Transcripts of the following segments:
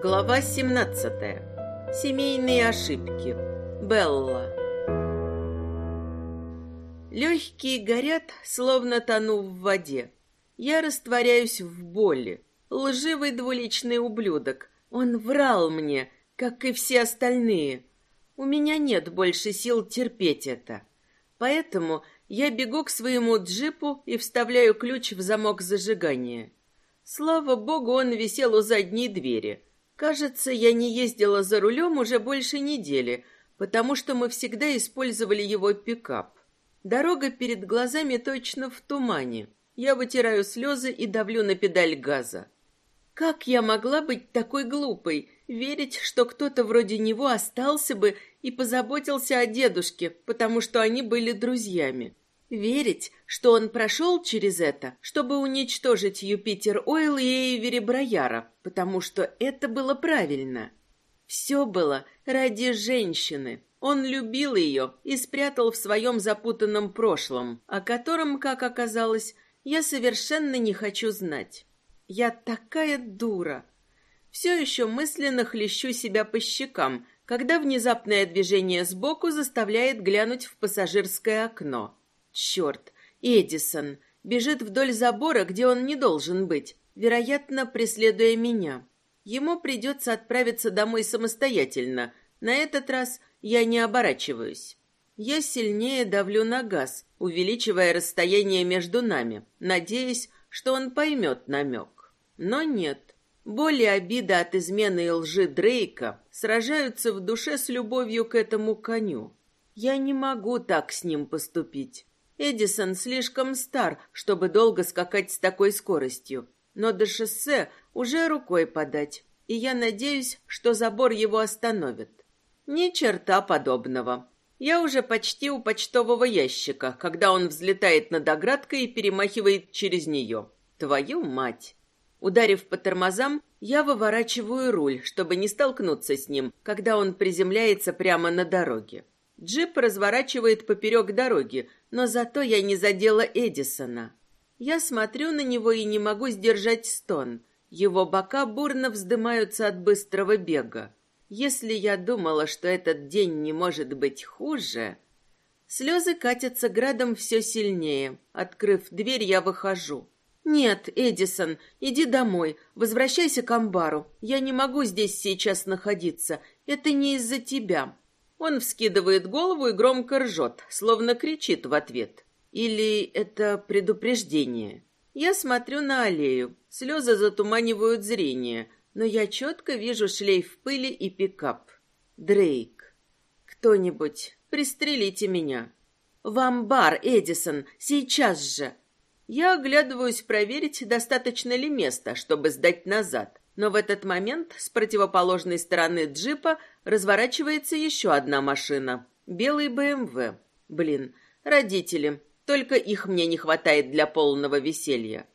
Глава 17. Семейные ошибки. Белла. Легкие горят, словно тону в воде. Я растворяюсь в боли. Лживый двуличный ублюдок. Он врал мне, как и все остальные. У меня нет больше сил терпеть это. Поэтому я бегу к своему джипу и вставляю ключ в замок зажигания. Слава богу, он висел у задней двери. Кажется, я не ездила за рулем уже больше недели, потому что мы всегда использовали его пикап. Дорога перед глазами точно в тумане. Я вытираю слезы и давлю на педаль газа. Как я могла быть такой глупой, верить, что кто-то вроде него остался бы и позаботился о дедушке, потому что они были друзьями? Верить, что он прошел через это, чтобы уничтожить Юпитер Ойл и Эйвери Брояра, потому что это было правильно. Все было ради женщины. Он любил ее и спрятал в своем запутанном прошлом, о котором, как оказалось, я совершенно не хочу знать. Я такая дура. Все еще мысленно хлещу себя по щекам, когда внезапное движение сбоку заставляет глянуть в пассажирское окно. Черт, Эдисон бежит вдоль забора, где он не должен быть, вероятно, преследуя меня. Ему придется отправиться домой самостоятельно. На этот раз я не оборачиваюсь. Я сильнее давлю на газ, увеличивая расстояние между нами, надеясь, что он поймет намек. Но нет. Боль и обида от измены и лжи Дрейка сражаются в душе с любовью к этому коню. Я не могу так с ним поступить. Эдисон слишком стар, чтобы долго скакать с такой скоростью, но до шоссе уже рукой подать, и я надеюсь, что забор его остановит. Ни черта подобного. Я уже почти у почтового ящика, когда он взлетает над оградкой и перемахивает через нее. Твою мать! Ударив по тормозам, я выворачиваю руль, чтобы не столкнуться с ним, когда он приземляется прямо на дороге. Джип разворачивает поперек дороги, но зато я не задела Эдисона. Я смотрю на него и не могу сдержать стон. Его бока бурно вздымаются от быстрого бега. Если я думала, что этот день не может быть хуже... Слезы катятся градом все сильнее. Открыв дверь, я выхожу. «Нет, Эдисон, иди домой, возвращайся к амбару. Я не могу здесь сейчас находиться. Это не из-за тебя. Он вскидывает голову и громко ржет, словно кричит в ответ. Или это предупреждение? Я смотрю на аллею. Слезы затуманивают зрение, но я четко вижу шлейф пыли и пикап. Дрейк. Кто-нибудь, пристрелите меня. В амбар, Эдисон, сейчас же. Я оглядываюсь проверить, достаточно ли места, чтобы сдать назад. Но в этот момент с противоположной стороны джипа разворачивается еще одна машина. Белый БМВ. Блин, родители. Только их мне не хватает для полного веселья.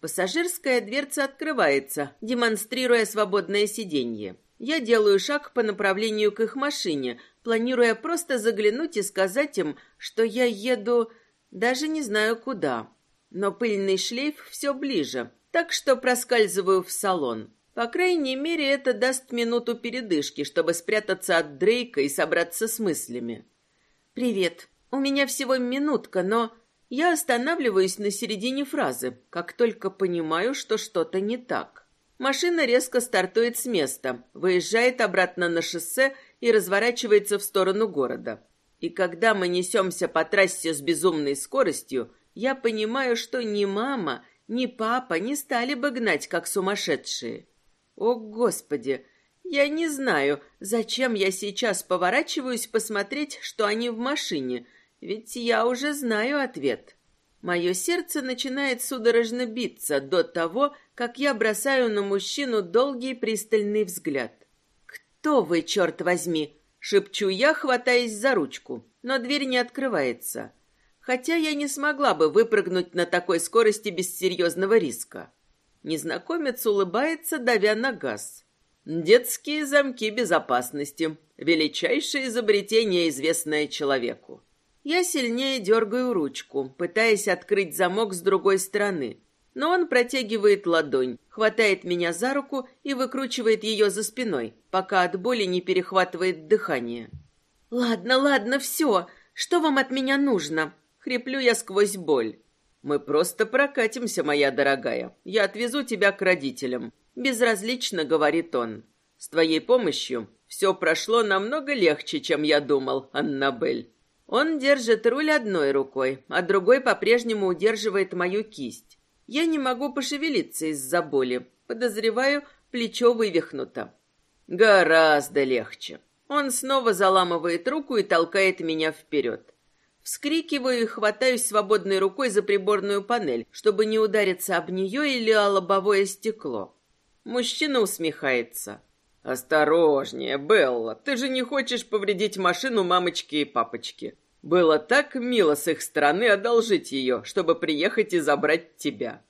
Пассажирская дверца открывается, демонстрируя свободное сиденье. Я делаю шаг по направлению к их машине, планируя просто заглянуть и сказать им, что я еду даже не знаю куда. Но пыльный шлейф все ближе, так что проскальзываю в салон. По крайней мере, это даст минуту передышки, чтобы спрятаться от Дрейка и собраться с мыслями. «Привет. У меня всего минутка, но...» Я останавливаюсь на середине фразы, как только понимаю, что что-то не так. Машина резко стартует с места, выезжает обратно на шоссе и разворачивается в сторону города. И когда мы несемся по трассе с безумной скоростью, я понимаю, что ни мама, ни папа не стали бы гнать, как сумасшедшие. О, Господи! Я не знаю, зачем я сейчас поворачиваюсь посмотреть, что они в машине, ведь я уже знаю ответ. Мое сердце начинает судорожно биться до того, как я бросаю на мужчину долгий пристальный взгляд. «Кто вы, черт возьми?» — шепчу я, хватаясь за ручку, но дверь не открывается. Хотя я не смогла бы выпрыгнуть на такой скорости без серьезного риска. Незнакомец улыбается, давя на газ. Детские замки безопасности. Величайшее изобретение, известное человеку. Я сильнее дергаю ручку, пытаясь открыть замок с другой стороны. но он протягивает ладонь, хватает меня за руку и выкручивает ее за спиной, пока от боли не перехватывает дыхание. «Ладно, ладно, все. Что вам от меня нужно?» Хриплю я сквозь боль. «Мы просто прокатимся, моя дорогая. Я отвезу тебя к родителям», — безразлично говорит он. «С твоей помощью все прошло намного легче, чем я думал, Аннабель». Он держит руль одной рукой, а другой по-прежнему удерживает мою кисть. Я не могу пошевелиться из-за боли. Подозреваю, плечо вывихнуто. Гораздо легче. Он снова заламывает руку и толкает меня вперед. Вскрикиваю и хватаюсь свободной рукой за приборную панель, чтобы не удариться об нее или о лобовое стекло. Мужчина усмехается. «Осторожнее, Белла, ты же не хочешь повредить машину мамочки и папочки. Было так мило с их стороны одолжить ее, чтобы приехать и забрать тебя».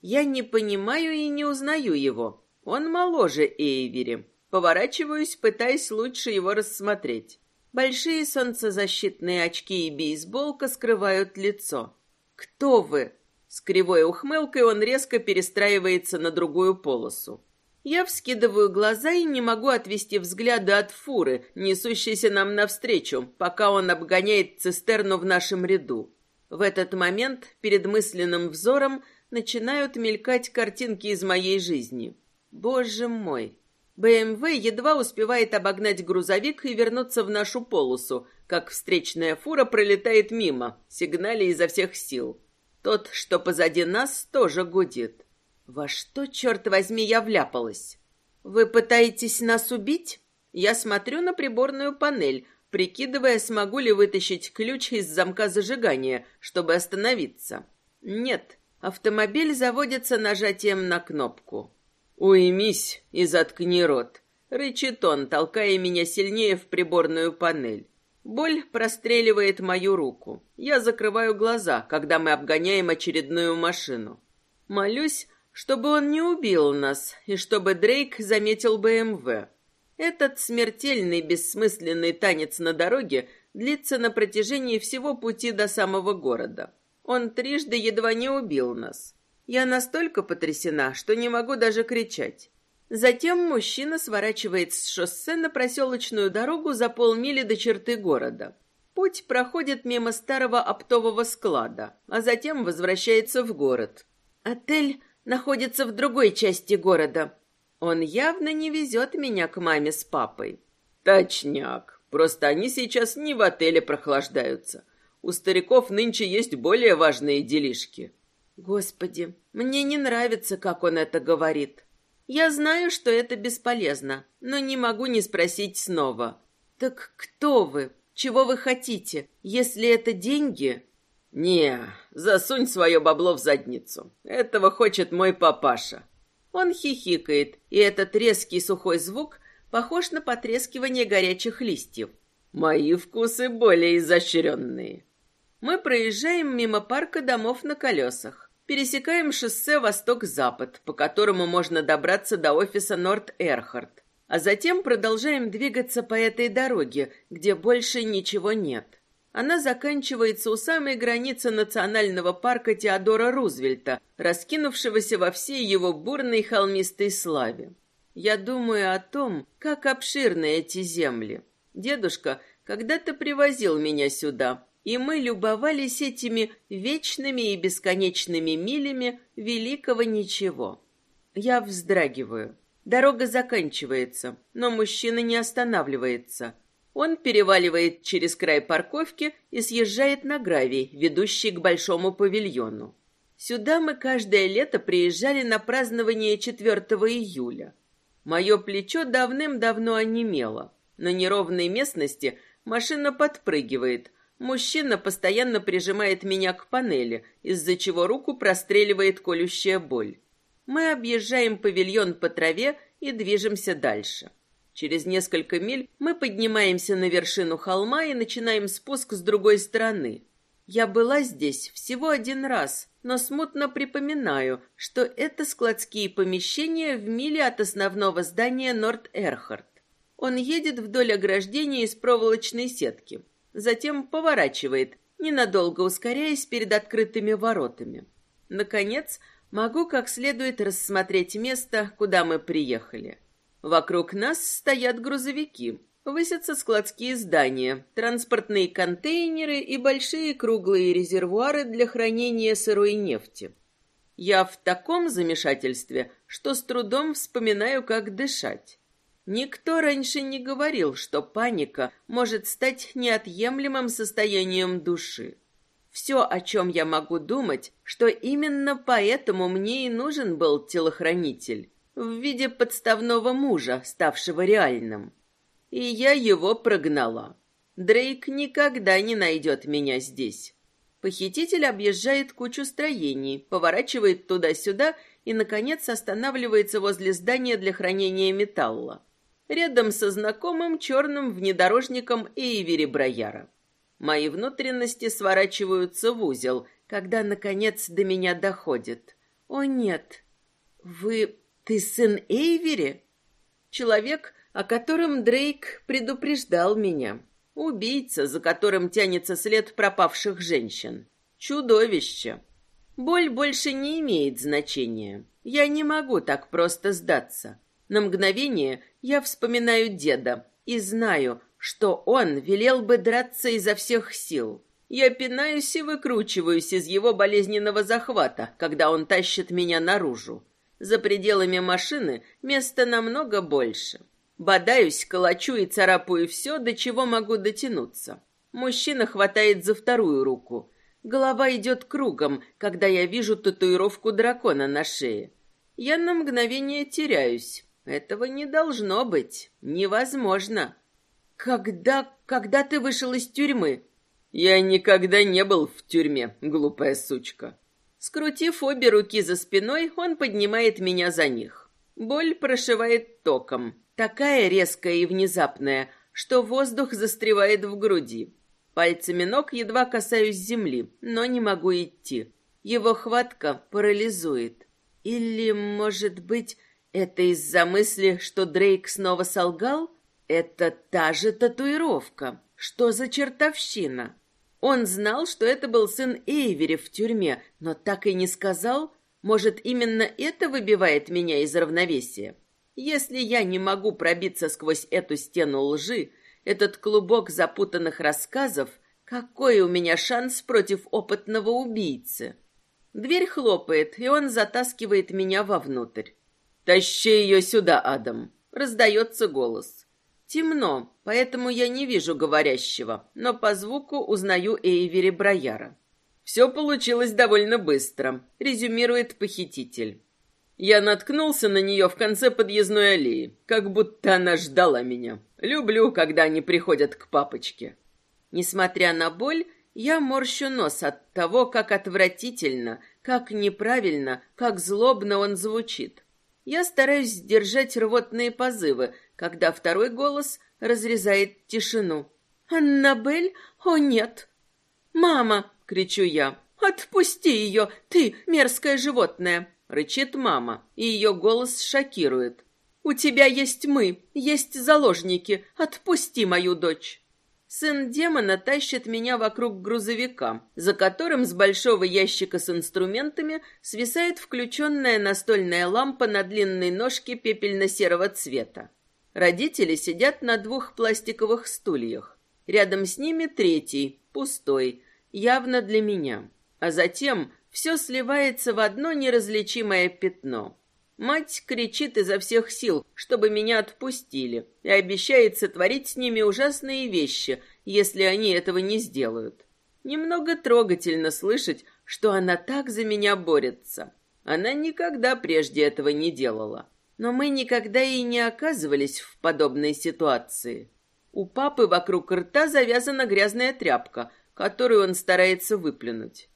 Я не понимаю и не узнаю его. Он моложе Эйвери. Поворачиваюсь, пытаясь лучше его рассмотреть. Большие солнцезащитные очки и бейсболка скрывают лицо. «Кто вы?» С кривой ухмылкой он резко перестраивается на другую полосу. Я вскидываю глаза и не могу отвести взгляда от фуры, несущейся нам навстречу, пока он обгоняет цистерну в нашем ряду. В этот момент перед мысленным взором начинают мелькать картинки из моей жизни. Боже мой! БМВ едва успевает обогнать грузовик и вернуться в нашу полосу, как встречная фура пролетает мимо, сигналя изо всех сил. Тот, что позади нас, тоже гудит. Во что, черт возьми, я вляпалась? Вы пытаетесь нас убить? Я смотрю на приборную панель, прикидывая, смогу ли вытащить ключ из замка зажигания, чтобы остановиться. Нет, автомобиль заводится нажатием на кнопку. «Уймись и заткни рот», — рычит он, толкая меня сильнее в приборную панель. Боль простреливает мою руку. Я закрываю глаза, когда мы обгоняем очередную машину. Молюсь, чтобы он не убил нас и чтобы Дрейк заметил БМВ. Этот смертельный бессмысленный танец на дороге длится на протяжении всего пути до самого города. Он трижды едва не убил нас. Я настолько потрясена, что не могу даже кричать. Затем мужчина сворачивает с шоссе на проселочную дорогу за полмили до черты города. Путь проходит мимо старого оптового склада, а затем возвращается в город. Отель находится в другой части города. Он явно не везет меня к маме с папой. Точняк. Просто они сейчас не в отеле прохлаждаются. У стариков нынче есть более важные делишки. Господи, мне не нравится, как он это говорит. Я знаю, что это бесполезно, но не могу не спросить снова. Так кто вы? Чего вы хотите? Если это деньги, «Не, засунь свое бабло в задницу. Этого хочет мой папаша». Он хихикает, и этот резкий сухой звук похож на потрескивание горячих листьев. «Мои вкусы более изощренные». Мы проезжаем мимо парка домов на колесах. Пересекаем шоссе восток-запад, по которому можно добраться до офиса Норт-Эрхард. А затем продолжаем двигаться по этой дороге, где больше ничего нет. Она заканчивается у самой границы национального парка Теодора Рузвельта, раскинувшегося во всей его бурной холмистой славе. Я думаю о том, как обширны эти земли. Дедушка когда-то привозил меня сюда, и мы любовались этими вечными и бесконечными милями великого ничего. Я вздрагиваю. Дорога заканчивается, но мужчина не останавливается – он переваливает через край парковки и съезжает на гравий, ведущий к большому павильону. Сюда мы каждое лето приезжали на празднование 4 июля. Мое плечо давным-давно онемело. На неровной местности машина подпрыгивает. Мужчина постоянно прижимает меня к панели, из-за чего руку простреливает колющая боль. Мы объезжаем павильон по траве и движемся дальше. Через несколько миль мы поднимаемся на вершину холма и начинаем спуск с другой стороны. Я была здесь всего один раз, но смутно припоминаю, что это складские помещения в миле от основного здания Норт-Эрхард. Он едет вдоль ограждения из проволочной сетки, затем поворачивает, ненадолго ускоряясь перед открытыми воротами. Наконец, могу как следует рассмотреть место, куда мы приехали. Вокруг нас стоят грузовики, высятся складские здания, транспортные контейнеры и большие круглые резервуары для хранения сырой нефти. Я в таком замешательстве, что с трудом вспоминаю, как дышать. Никто раньше не говорил, что паника может стать неотъемлемым состоянием души. Все, о чем я могу думать, что именно поэтому мне и нужен был телохранитель в виде подставного мужа, ставшего реальным. И я его прогнала. Дрейк никогда не найдет меня здесь. Похититель объезжает кучу строений, поворачивает туда-сюда и, наконец, останавливается возле здания для хранения металла. Рядом со знакомым черным внедорожником Эйвери Брояра. Мои внутренности сворачиваются в узел, когда, наконец, до меня доходит. «О, нет! Вы... ты сын Эйвери?» Человек, о котором Дрейк предупреждал меня. Убийца, за которым тянется след пропавших женщин. Чудовище. Боль больше не имеет значения. Я не могу так просто сдаться. На мгновение я вспоминаю деда и знаю, что он велел бы драться изо всех сил. Я пинаюсь и выкручиваюсь из его болезненного захвата, когда он тащит меня наружу. За пределами машины места намного больше. Бодаюсь, колочу и царапаю все, до чего могу дотянуться. Мужчина хватает за вторую руку. Голова идет кругом, когда я вижу татуировку дракона на шее. Я на мгновение теряюсь. Этого не должно быть. Невозможно. Когда... когда ты вышел из тюрьмы? Я никогда не был в тюрьме, глупая сучка. Скрутив обе руки за спиной, он поднимает меня за них. Боль прошивает током. Такая резкая и внезапная, что воздух застревает в груди. Пальцами ног едва касаюсь земли, но не могу идти. Его хватка парализует. Или, может быть, это из-за мысли, что Дрейк снова солгал? Это та же татуировка. Что за чертовщина? Он знал, что это был сын Эйвери в тюрьме, но так и не сказал. Может, именно это выбивает меня из равновесия? Если я не могу пробиться сквозь эту стену лжи, этот клубок запутанных рассказов, какой у меня шанс против опытного убийцы? Дверь хлопает, и он затаскивает меня вовнутрь. «Тащи ее сюда, Адам!» — раздается голос. Темно, поэтому я не вижу говорящего, но по звуку узнаю Эйвери Брояра. «Все получилось довольно быстро», — резюмирует похититель. Я наткнулся на нее в конце подъездной аллеи, как будто она ждала меня. Люблю, когда они приходят к папочке. Несмотря на боль, я морщу нос от того, как отвратительно, как неправильно, как злобно он звучит. Я стараюсь сдержать рвотные позывы, когда второй голос разрезает тишину. «Аннабель? О, нет!» «Мама!» — кричу я. «Отпусти ее, ты, мерзкое животное!» Рычит мама, и ее голос шокирует. «У тебя есть мы, есть заложники. Отпусти мою дочь!» Сын демона тащит меня вокруг грузовика, за которым с большого ящика с инструментами свисает включенная настольная лампа на длинной ножке пепельно-серого цвета. Родители сидят на двух пластиковых стульях. Рядом с ними третий, пустой, явно для меня. А затем все сливается в одно неразличимое пятно. Мать кричит изо всех сил, чтобы меня отпустили, и обещает сотворить с ними ужасные вещи, если они этого не сделают. Немного трогательно слышать, что она так за меня борется. Она никогда прежде этого не делала. Но мы никогда и не оказывались в подобной ситуации. У папы вокруг рта завязана грязная тряпка, которую он старается выплюнуть.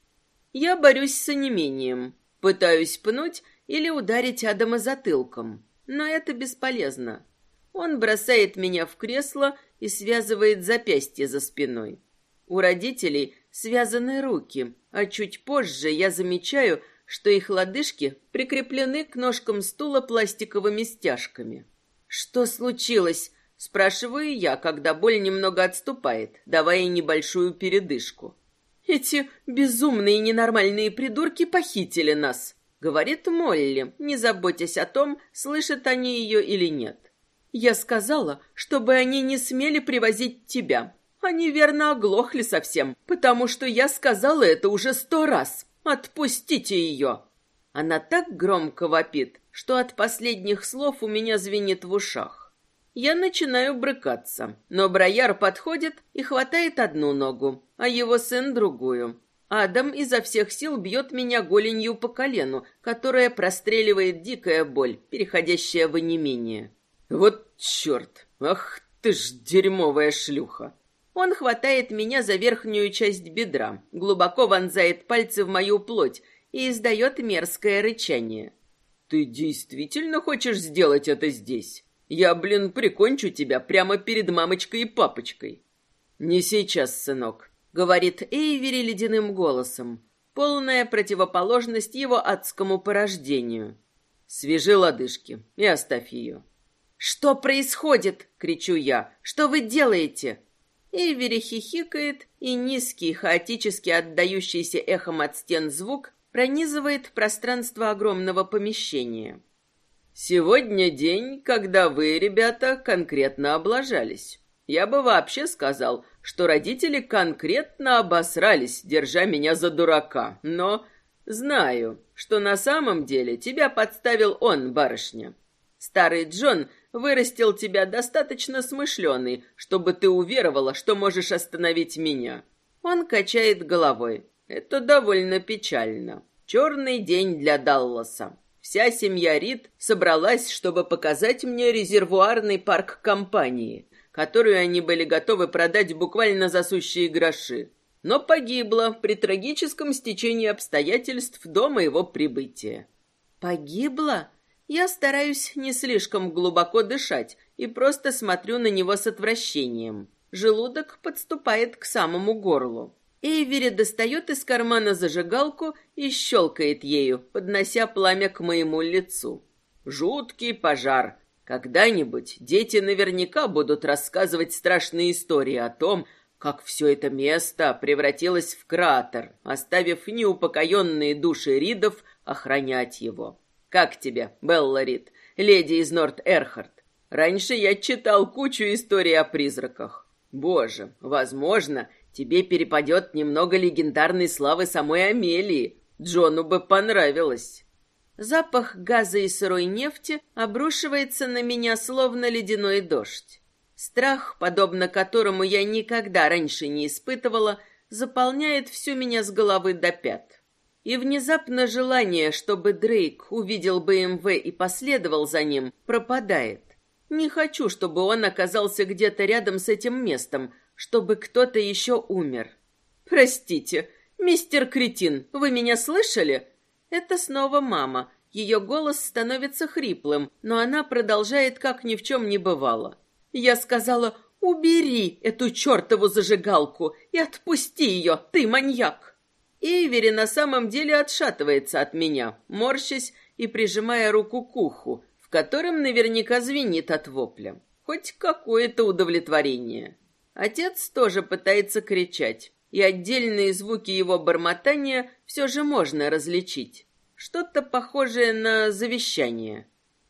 Я борюсь с онемением, пытаюсь пнуть или ударить Адама затылком, но это бесполезно. Он бросает меня в кресло и связывает запястье за спиной. У родителей связаны руки, а чуть позже я замечаю, что их лодыжки прикреплены к ножкам стула пластиковыми стяжками. «Что случилось?» – спрашиваю я, когда боль немного отступает, давая небольшую передышку. Эти безумные ненормальные придурки похитили нас. Говорит Молли, не заботясь о том, слышат они ее или нет. Я сказала, чтобы они не смели привозить тебя. Они верно оглохли совсем, потому что я сказала это уже сто раз. Отпустите ее. Она так громко вопит, что от последних слов у меня звенит в ушах. Я начинаю брыкаться, но Брояр подходит и хватает одну ногу, а его сын другую. Адам изо всех сил бьет меня голенью по колену, которая простреливает дикая боль, переходящая в онемение. Вот черт! Ах ты ж дерьмовая шлюха! Он хватает меня за верхнюю часть бедра, глубоко вонзает пальцы в мою плоть и издает мерзкое рычание. «Ты действительно хочешь сделать это здесь? Я, блин, прикончу тебя прямо перед мамочкой и папочкой». «Не сейчас, сынок», — говорит Эйвери ледяным голосом, полная противоположность его адскому порождению. «Свяжи лодыжки и оставь ее». «Что происходит?» — кричу я. «Что вы делаете?» Эйвери хихикает, и низкий, хаотически отдающийся эхом от стен звук пронизывает пространство огромного помещения. «Сегодня день, когда вы, ребята, конкретно облажались. Я бы вообще сказал, что родители конкретно обосрались, держа меня за дурака, но знаю, что на самом деле тебя подставил он, барышня. Старый Джон вырастил тебя достаточно смышленый, чтобы ты уверовала, что можешь остановить меня. Он качает головой. Это довольно печально. Черный день для Далласа. Вся семья Рид собралась, чтобы показать мне резервуарный парк компании, которую они были готовы продать буквально за сущие гроши. Но погибла при трагическом стечении обстоятельств до моего прибытия. Погибла? Я стараюсь не слишком глубоко дышать и просто смотрю на него с отвращением. Желудок подступает к самому горлу. Эйвери достает из кармана зажигалку и щелкает ею, поднося пламя к моему лицу. Жуткий пожар. Когда-нибудь дети наверняка будут рассказывать страшные истории о том, как все это место превратилось в кратер, оставив неупокоенные души Ридов охранять его. Как тебе, Белла Рид, леди из Норт-Эрхард? Раньше я читал кучу историй о призраках. Боже, возможно, тебе перепадет немного легендарной славы самой Амелии. Джону бы понравилось. Запах газа и сырой нефти обрушивается на меня, словно ледяной дождь. Страх, подобно которому я никогда раньше не испытывала, заполняет всю меня с головы до пят. И внезапно желание, чтобы Дрейк увидел БМВ и последовал за ним, пропадает. Не хочу, чтобы он оказался где-то рядом с этим местом, чтобы кто-то еще умер. Простите, мистер Кретин, вы меня слышали? Это снова мама. Ее голос становится хриплым, но она продолжает, как ни в чем не бывало. Я сказала, убери эту чертову зажигалку и отпусти ее, ты маньяк. Эйвери на самом деле отшатывается от меня, морщась и прижимая руку к уху, в котором наверняка звенит от вопля. Хоть какое-то удовлетворение. Отец тоже пытается кричать, и отдельные звуки его бормотания все же можно различить. Что-то похожее на завещание.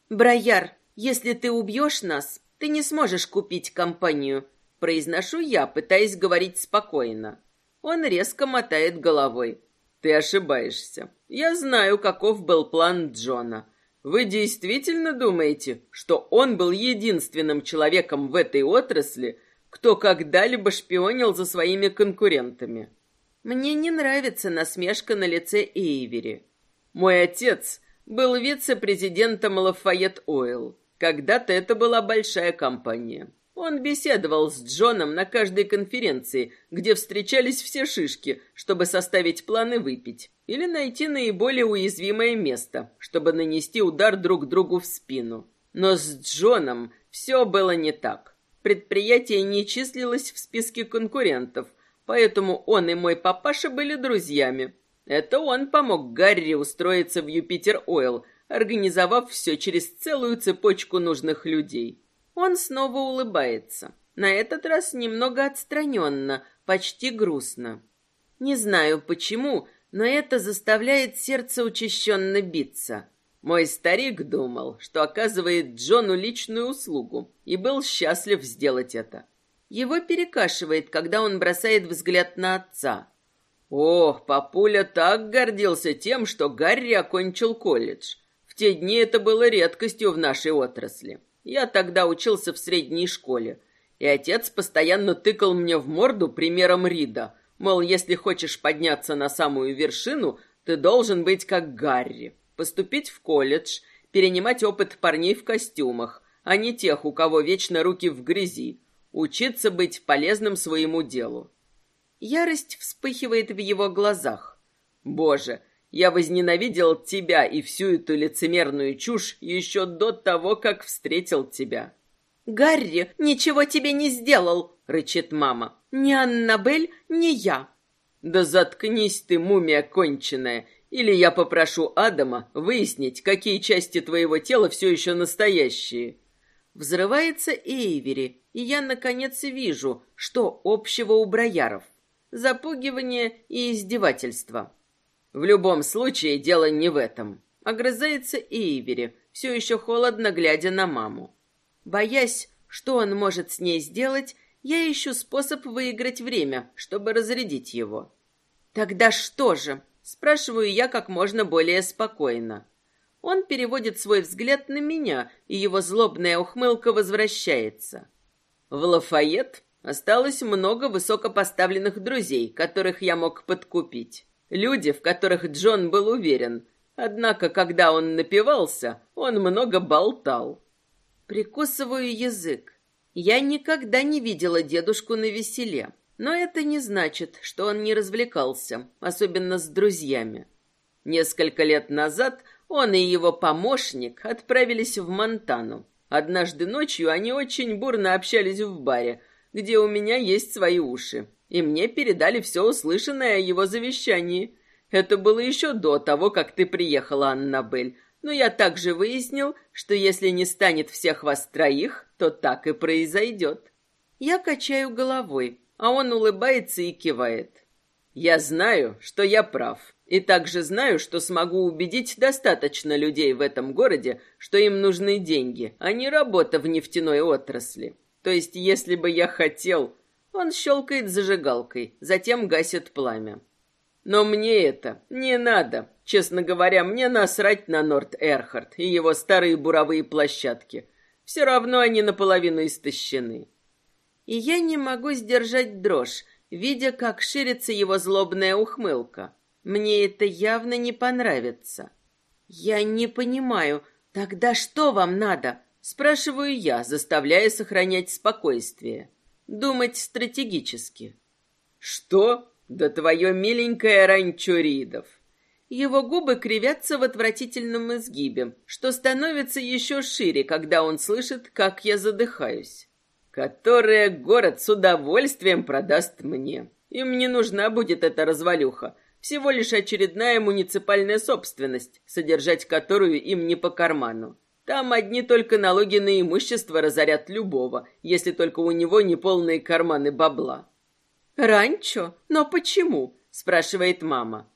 «Брояр, если ты убьешь нас, ты не сможешь купить компанию», произношу я, пытаясь говорить спокойно. Он резко мотает головой. Ты ошибаешься. Я знаю, каков был план Джона. Вы действительно думаете, что он был единственным человеком в этой отрасли, кто когда-либо шпионил за своими конкурентами? Мне не нравится насмешка на лице Эйвери. Мой отец был вице-президентом Лафайет Ойл. Когда-то это была большая компания. Он беседовал с Джоном на каждой конференции, где встречались все шишки, чтобы составить планы выпить или найти наиболее уязвимое место, чтобы нанести удар друг другу в спину. Но с Джоном все было не так. Предприятие не числилось в списке конкурентов, поэтому он и мой папаша были друзьями. Это он помог Гарри устроиться в Юпитер Ойл, организовав все через целую цепочку нужных людей. Он снова улыбается. На этот раз немного отстраненно, почти грустно. Не знаю почему, но это заставляет сердце учащенно биться. Мой старик думал, что оказывает Джону личную услугу, и был счастлив сделать это. Его перекашивает, когда он бросает взгляд на отца. Ох, папуля так гордился тем, что Гарри окончил колледж. В те дни это было редкостью в нашей отрасли. Я тогда учился в средней школе, и отец постоянно тыкал мне в морду примером Рида, мол, если хочешь подняться на самую вершину, ты должен быть как Гарри, поступить в колледж, перенимать опыт парней в костюмах, а не тех, у кого вечно руки в грязи, учиться быть полезным своему делу. Ярость вспыхивает в его глазах. Боже, я возненавидел тебя и всю эту лицемерную чушь еще до того, как встретил тебя. Гарри ничего тебе не сделал, рычит мама. Ни Аннабель, ни я. Да заткнись ты, мумия конченая, или я попрошу Адама выяснить, какие части твоего тела все еще настоящие. Взрывается Эйвери, и я наконец вижу, что общего у брояров. Запугивание и издевательство. В любом случае, дело не в этом. Огрызается Эйвери, все еще холодно глядя на маму. Боясь, что он может с ней сделать, я ищу способ выиграть время, чтобы разрядить его. Тогда что же? Спрашиваю я как можно более спокойно. Он переводит свой взгляд на меня, и его злобная ухмылка возвращается. В Лафайет осталось много высокопоставленных друзей, которых я мог подкупить. Люди, в которых Джон был уверен. Однако, когда он напивался, он много болтал. Прикусываю язык. Я никогда не видела дедушку на веселе. Но это не значит, что он не развлекался, особенно с друзьями. Несколько лет назад он и его помощник отправились в Монтану. Однажды ночью они очень бурно общались в баре, где у меня есть свои уши и мне передали все услышанное о его завещании. Это было еще до того, как ты приехала, Аннабель. Но я также выяснил, что если не станет всех вас троих, то так и произойдет. Я качаю головой, а он улыбается и кивает. Я знаю, что я прав. И также знаю, что смогу убедить достаточно людей в этом городе, что им нужны деньги, а не работа в нефтяной отрасли. То есть, если бы я хотел, он щелкает зажигалкой, затем гасит пламя. Но мне это не надо. Честно говоря, мне насрать на Норт Эрхард и его старые буровые площадки. Все равно они наполовину истощены. И я не могу сдержать дрожь, видя, как ширится его злобная ухмылка. Мне это явно не понравится. Я не понимаю, тогда что вам надо? Спрашиваю я, заставляя сохранять спокойствие думать стратегически. Что? Да твое миленькое ранчо Ридов. Его губы кривятся в отвратительном изгибе, что становится еще шире, когда он слышит, как я задыхаюсь. Которое город с удовольствием продаст мне. Им не нужна будет эта развалюха. Всего лишь очередная муниципальная собственность, содержать которую им не по карману. Там одни только налоги на имущество разорят любого, если только у него не полные карманы бабла. «Ранчо? Но почему?» – спрашивает мама.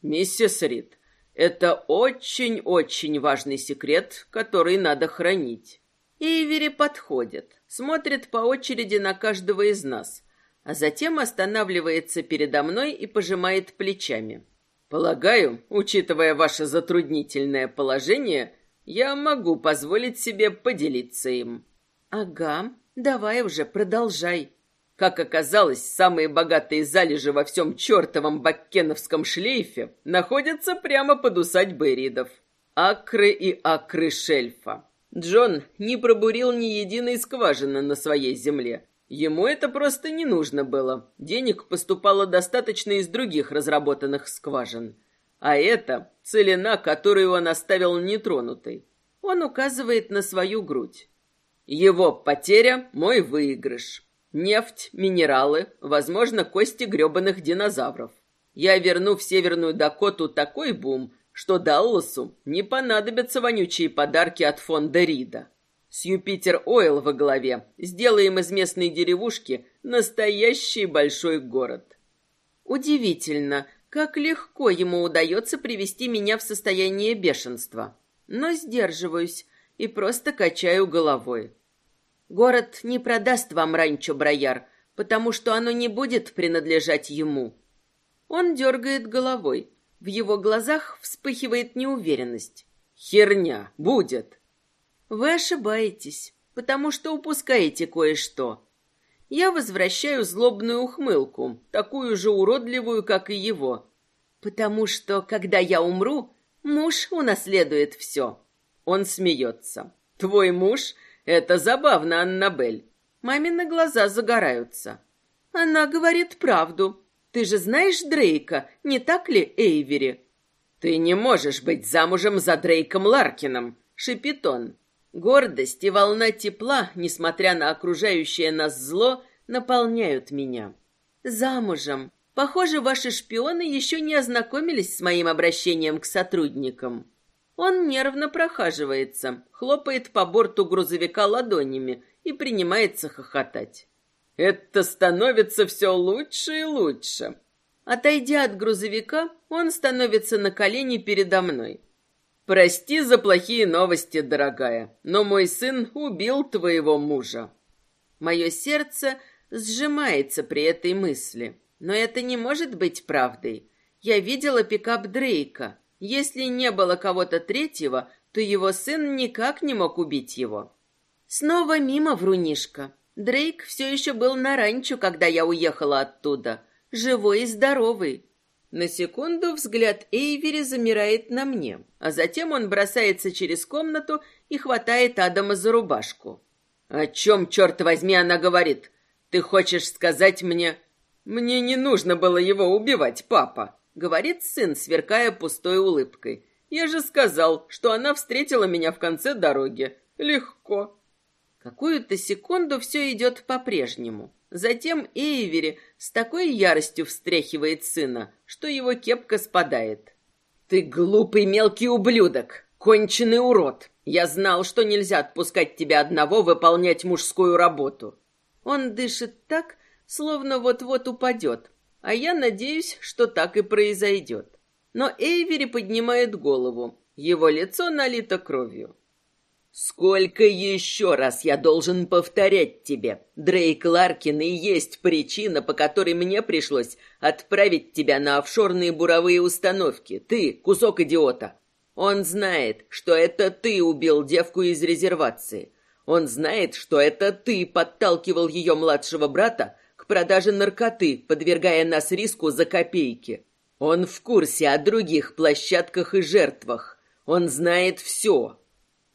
«Миссис Рид, это очень-очень важный секрет, который надо хранить». Эйвери подходит, смотрит по очереди на каждого из нас, а затем останавливается передо мной и пожимает плечами. «Полагаю, учитывая ваше затруднительное положение, я могу позволить себе поделиться им. Ага, давай уже, продолжай. Как оказалось, самые богатые залежи во всем чертовом баккеновском шлейфе находятся прямо под усадьбой Ридов. Акры и акры шельфа. Джон не пробурил ни единой скважины на своей земле. Ему это просто не нужно было. Денег поступало достаточно из других разработанных скважин. А это целина, которую он оставил нетронутой. Он указывает на свою грудь. Его потеря – мой выигрыш. Нефть, минералы, возможно, кости гребаных динозавров. Я верну в Северную Дакоту такой бум, что Далласу не понадобятся вонючие подарки от фонда Рида. С Юпитер Ойл во главе сделаем из местной деревушки настоящий большой город. Удивительно, Как легко ему удается привести меня в состояние бешенства. Но сдерживаюсь и просто качаю головой. Город не продаст вам ранчо Брояр, потому что оно не будет принадлежать ему. Он дергает головой. В его глазах вспыхивает неуверенность. Херня, будет. Вы ошибаетесь, потому что упускаете кое-что. Я возвращаю злобную ухмылку, такую же уродливую, как и его. Потому что, когда я умру, муж унаследует все. Он смеется. Твой муж? Это забавно, Аннабель. Мамины глаза загораются. Она говорит правду. Ты же знаешь Дрейка, не так ли, Эйвери? Ты не можешь быть замужем за Дрейком Ларкином, шипит он. Гордость и волна тепла, несмотря на окружающее нас зло, наполняют меня. Замужем. Похоже, ваши шпионы еще не ознакомились с моим обращением к сотрудникам. Он нервно прохаживается, хлопает по борту грузовика ладонями и принимается хохотать. Это становится все лучше и лучше. Отойдя от грузовика, он становится на колени передо мной. Прости за плохие новости, дорогая, но мой сын убил твоего мужа. Мое сердце сжимается при этой мысли, но это не может быть правдой. Я видела пикап Дрейка. Если не было кого-то третьего, то его сын никак не мог убить его. Снова мимо врунишка. Дрейк все еще был на ранчо, когда я уехала оттуда. Живой и здоровый. На секунду взгляд Эйвери замирает на мне, а затем он бросается через комнату и хватает Адама за рубашку. «О чем, черт возьми, она говорит? Ты хочешь сказать мне...» «Мне не нужно было его убивать, папа», — говорит сын, сверкая пустой улыбкой. «Я же сказал, что она встретила меня в конце дороги. Легко». Какую-то секунду все идет по-прежнему. Затем Эйвери с такой яростью встряхивает сына, что его кепка спадает. «Ты глупый мелкий ублюдок! Конченый урод! Я знал, что нельзя отпускать тебя одного выполнять мужскую работу!» Он дышит так, словно вот-вот упадет, а я надеюсь, что так и произойдет. Но Эйвери поднимает голову. Его лицо налито кровью. Сколько еще раз я должен повторять тебе? Дрейк Ларкин и есть причина, по которой мне пришлось отправить тебя на офшорные буровые установки. Ты кусок идиота. Он знает, что это ты убил девку из резервации. Он знает, что это ты подталкивал ее младшего брата к продаже наркоты, подвергая нас риску за копейки. Он в курсе о других площадках и жертвах. Он знает все.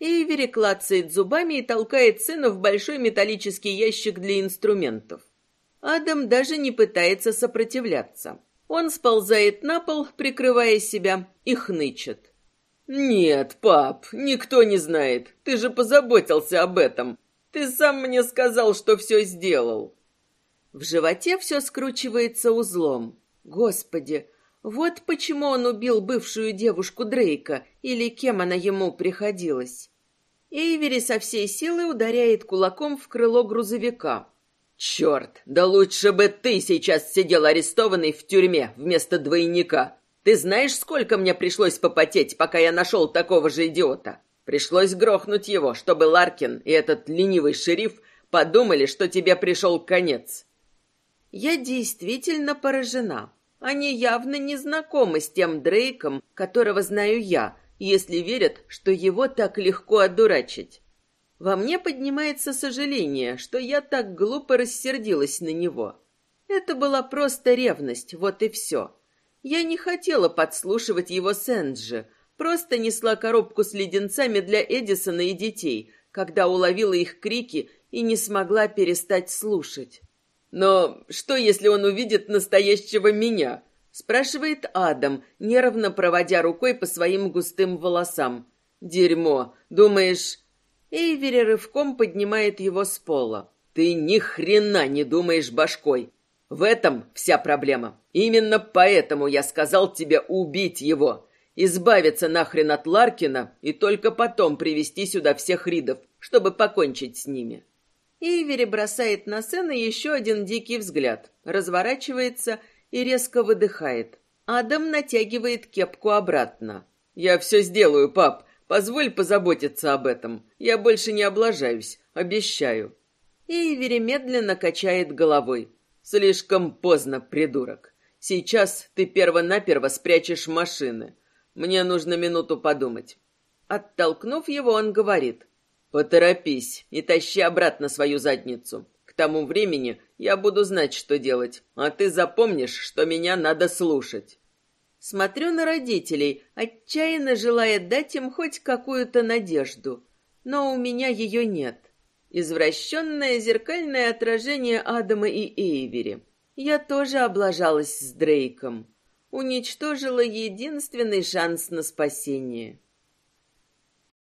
Эйвери клацает зубами и толкает сына в большой металлический ящик для инструментов. Адам даже не пытается сопротивляться. Он сползает на пол, прикрывая себя, и хнычет. «Нет, пап, никто не знает. Ты же позаботился об этом. Ты сам мне сказал, что все сделал». В животе все скручивается узлом. Господи, вот почему он убил бывшую девушку Дрейка, или кем она ему приходилась. Эйвери со всей силы ударяет кулаком в крыло грузовика. «Черт, да лучше бы ты сейчас сидел арестованный в тюрьме вместо двойника. Ты знаешь, сколько мне пришлось попотеть, пока я нашел такого же идиота? Пришлось грохнуть его, чтобы Ларкин и этот ленивый шериф подумали, что тебе пришел конец». Я действительно поражена. Они явно не знакомы с тем Дрейком, которого знаю я, если верят, что его так легко одурачить. Во мне поднимается сожаление, что я так глупо рассердилась на него. Это была просто ревность, вот и все. Я не хотела подслушивать его с Энджи, просто несла коробку с леденцами для Эдисона и детей, когда уловила их крики и не смогла перестать слушать. Но что, если он увидит настоящего меня? Спрашивает Адам, нервно проводя рукой по своим густым волосам. Дерьмо. Думаешь, Эйвери рывком поднимает его с пола. Ты ни хрена не думаешь башкой. В этом вся проблема. Именно поэтому я сказал тебе убить его, избавиться нахрен от Ларкина и только потом привести сюда всех ридов, чтобы покончить с ними. Эйвери бросает на сына еще один дикий взгляд, разворачивается и резко выдыхает. Адам натягивает кепку обратно. «Я все сделаю, пап. Позволь позаботиться об этом. Я больше не облажаюсь, обещаю». Эйвери медленно качает головой. «Слишком поздно, придурок. Сейчас ты перво-наперво спрячешь машины. Мне нужно минуту подумать». Оттолкнув его, он говорит. «Поторопись и тащи обратно свою задницу. К тому времени я буду знать, что делать, а ты запомнишь, что меня надо слушать». Смотрю на родителей, отчаянно желая дать им хоть какую-то надежду. Но у меня ее нет. Извращенное зеркальное отражение Адама и Эйвери. Я тоже облажалась с Дрейком. Уничтожила единственный шанс на спасение.